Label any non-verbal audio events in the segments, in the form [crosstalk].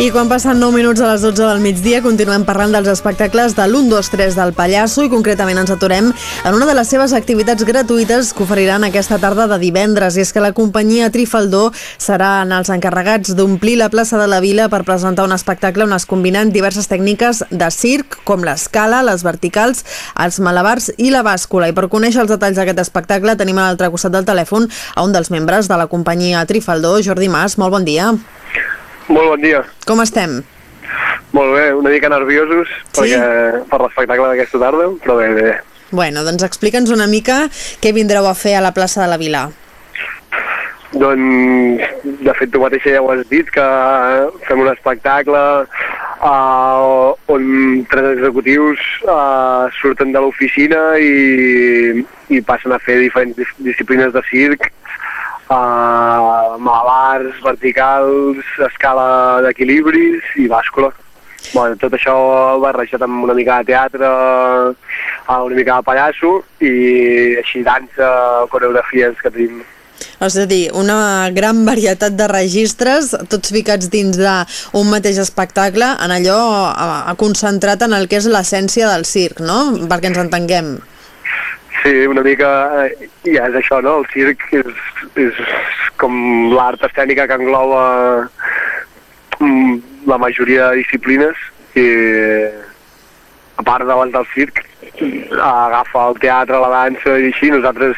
I quan passen 9 minuts a les 12 del migdia continuem parlant dels espectacles de l'1, 2, 3 del Pallasso i concretament ens aturem en una de les seves activitats gratuïtes que oferiran aquesta tarda de divendres. I és que la companyia Trifaldó seran els encarregats d'omplir la plaça de la Vila per presentar un espectacle on es combinen diverses tècniques de circ com l'escala, les verticals, els malabars i la bàscula. I per conèixer els detalls d'aquest espectacle tenim a l'altre costat del telèfon a un dels membres de la companyia Trifaldó, Jordi Mas, molt bon dia. Molt bon dia. Com estem? Molt bé, una mica nerviosos Sí? perquè, per l'espectacle d'aquesta tarda, però bé, bé. Bueno, doncs explica'ns una mica què vindreu a fer a la plaça de la Vila. Doncs, de fet, tu mateixa ja ho has dit, que fem un espectacle uh, on tres executius uh, surten de l'oficina i, i passen a fer diferents dis disciplines de circ, uh, malabars, verticals, escala d'equilibris i bàscula. Bueno, tot això barrejat amb una mica de teatre, eh, una mica de pallasso i així dansa, coreografies que tenim. És a dir, una gran varietat de registres, tots ficats dins d'un mateix espectacle, en allò a concentrat en el que és l'essència del circ, no? Perquè ens entenguem. Sí, una mica, eh, ja és això, no? El circ és, és com l'art escènica que engloba mm, la majoria de disciplines i a part d'abans del circ agafa el teatre, la dansa i així, nosaltres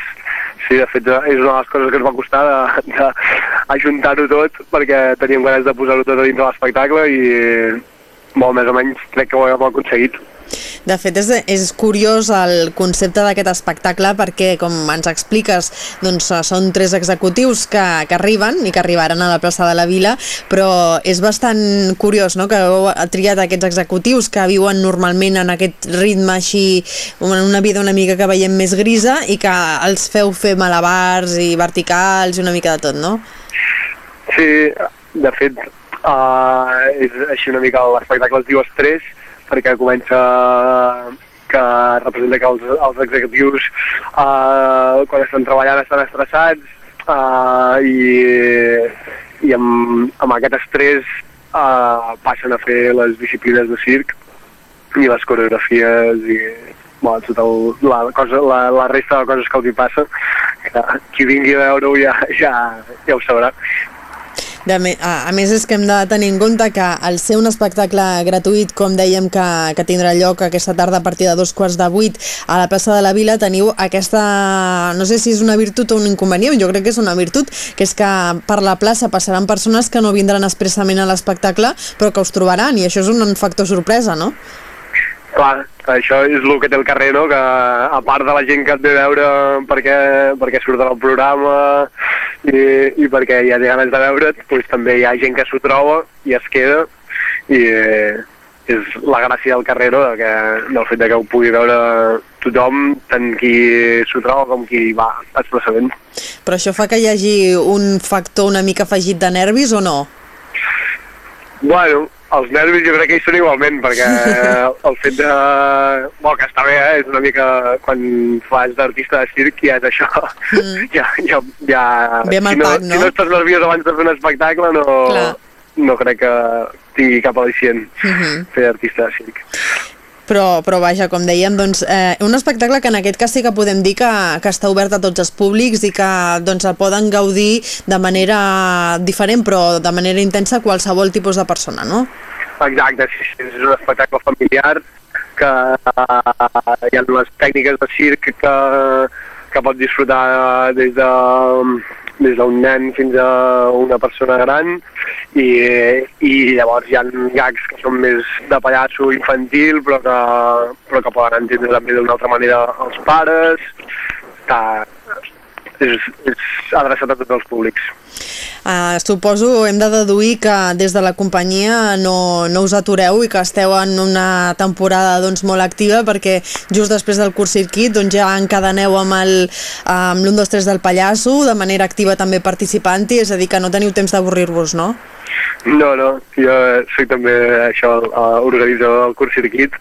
sí, de fet és una de les coses que ens va costar de, de ajuntar-ho tot perquè teníem ganes de posar-ho tot a dins de l'espectacle i molt més o menys crec que ho hem aconseguit. De fet, és, és curiós el concepte d'aquest espectacle perquè, com ens expliques, doncs, són tres executius que, que arriben i que arribaran a la plaça de la Vila, però és bastant curiós no? que heu triat aquests executius que viuen normalment en aquest ritme així, en una vida una mica que veiem més grisa i que els feu fer malabars i verticals i una mica de tot, no? Sí, de fet, uh, és així una mica l'espectacle es diu Estrès, perquè comença que representa que els, els executius uh, quan estan treballant estan estressats uh, i, i amb, amb aquest estrès uh, passen a fer les disciplines de circ i les coreografies i bueno, tota la, cosa, la, la resta de coses que els hi passa que qui vingui a veure-ho ja, ja, ja ho sabrà De a, a més és que hem de tenir en compte que al ser un espectacle gratuït, com dèiem que, que tindrà lloc aquesta tarda a partir de dos quarts de vuit a la plaça de la Vila, teniu aquesta, no sé si és una virtut o un inconvenient, jo crec que és una virtut, que és que per la plaça passaran persones que no vindran expressament a l'espectacle, però que us trobaran, i això és un factor sorpresa, no? Clar, això és el que té el carrer, no? que a part de la gent que et ve a veure perquè, perquè surt del programa i, i perquè ja té ganes de veure't, doncs també hi ha gent que s'ho troba i es queda i eh, és la gràcia del carrer, no? que, del fet de que ho pugui veure tothom, tant qui s'ho troba com qui va expressament. Però això fa que hi hagi un factor una mica afegit de nervis o no? Bueno, els nervis jo crec que hi són igualment, perquè el fet de... Bueno, que està bé, eh? És una mica... Quan fas d'artista de circ ja és això. Mm. Ja, ja, ja... Ve si no, pack, no? Si no estàs nerviós abans de fer un espectacle, no, Clar. no crec que tingui cap al·licient Mhm. fer d'artista de circ. Però, però vaja, com dèiem, doncs, eh, un espectacle que en aquest cas sí que podem dir que, que està obert a tots els públics i que doncs, el poden gaudir de manera diferent, però de manera intensa qualsevol tipus de persona, no? Exacte, sí, sí, és un espectacle familiar que uh, hi ha les tècniques de circ que, que pot disfrutar des de des d'un nen fins a una persona gran i, i llavors hi ha gags que són més de pallasso infantil però que, però que poden entendre també d'una altra manera els pares que és, és adreçat a tots els públics. Uh, suposo, hem de deduir que des de la companyia no, no us atureu i que esteu en una temporada doncs, molt activa perquè just després del curs circuit doncs, ja encadeneu amb el amb l'1, 2, 3 del Pallasso de manera activa també participant-hi, és a dir que no teniu temps d'avorrir-vos, no? No, no, jo soc també això, uh, organitzador del curs circuit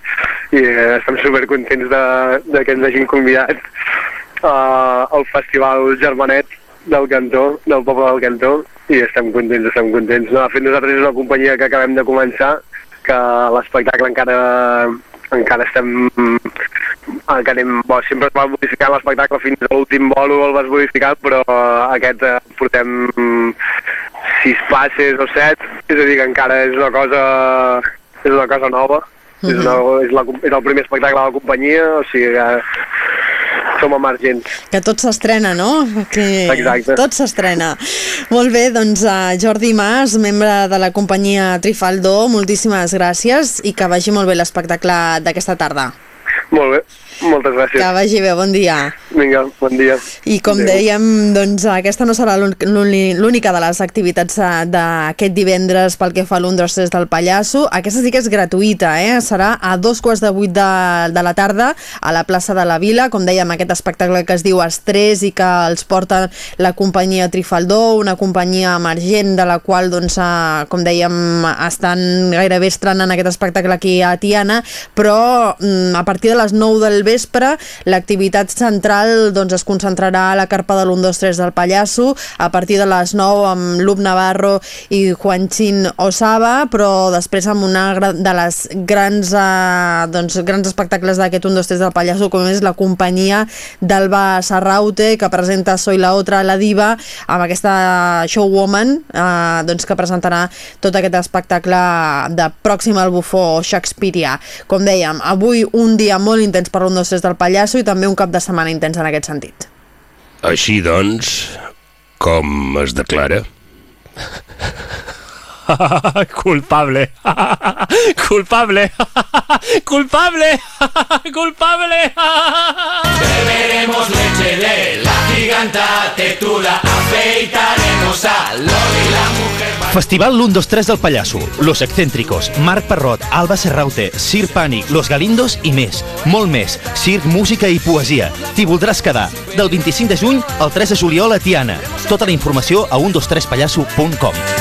i eh, estem supercontents de, de que ens hagin convidat uh, al Festival Germanet del Cantó, del poble del Cantó, i estem contents, estem contents. No, de fet, nosaltres és una companyia que acabem de començar, que l'espectacle encara encara estem encara anem, bo, sempre es va modificant l'espectacle fins a l'últim bolo el vas modificar però aquest eh, portem sis passes o set és a dir que encara és una cosa és una cosa nova uh -huh. és, una, és, la, és el primer espectacle de la companyia o sigui que som emergents. Que tot s'estrena, no? Que Exacte. Tot s'estrena. Molt bé, doncs uh, Jordi Mas, membre de la companyia Trifaldó, moltíssimes gràcies i que vagi molt bé l'espectacle d'aquesta tarda. Molt bé. Moltes gràcies. Que vagi bé, bon dia. Vinga, bon dia. I com Adeu. dèiem, doncs aquesta no serà l'única de les activitats eh, d'aquest divendres pel que fa a l'1, 2, 3 del Pallasso. Aquesta sí que és gratuïta, eh? Serà a dos quarts de vuit de, de la tarda a la plaça de la Vila. Com dèiem, aquest espectacle que es diu Estrès i que els porta la companyia Trifaldó, una companyia emergent de la qual, doncs, eh, com dèiem, estan gairebé estrenant aquest espectacle aquí a Tiana, però mm, a partir de les 9 del vespre l'activitat central doncs, es concentrarà a la carpa de l'1-2-3 del Pallasso a partir de les 9 amb Lup Navarro i Juanchín Osaba però després amb una de les grans, eh, doncs, grans espectacles d'aquest 1-2-3 del Pallasso com és la companyia d'Alba Sarraute que presenta Soy la otra, la diva amb aquesta showwoman eh, doncs, que presentarà tot aquest espectacle de Pròxim al bufó Shakespeareà. Com dèiem, avui un dia molt intens per l'1 2 3 del Pallasso i també un cap de setmana intens en aquest sentit. Així doncs, com es declara? [laughs] culpable, [laughs] culpable, [laughs] culpable, culpable. Beberemos leche de la giganta tetula, afeitaremos a Loli la mujer. Festival l'1, 2, 3 del Pallasso, Los Excéntricos, Marc Perrot, Alba Serraute, Sir Pànic, Los Galindos i més. Molt més. Circ, música i poesia. T'hi voldràs quedar. Del 25 de juny al 3 de juliol a Tiana. Tota la informació a 123pallasso.com.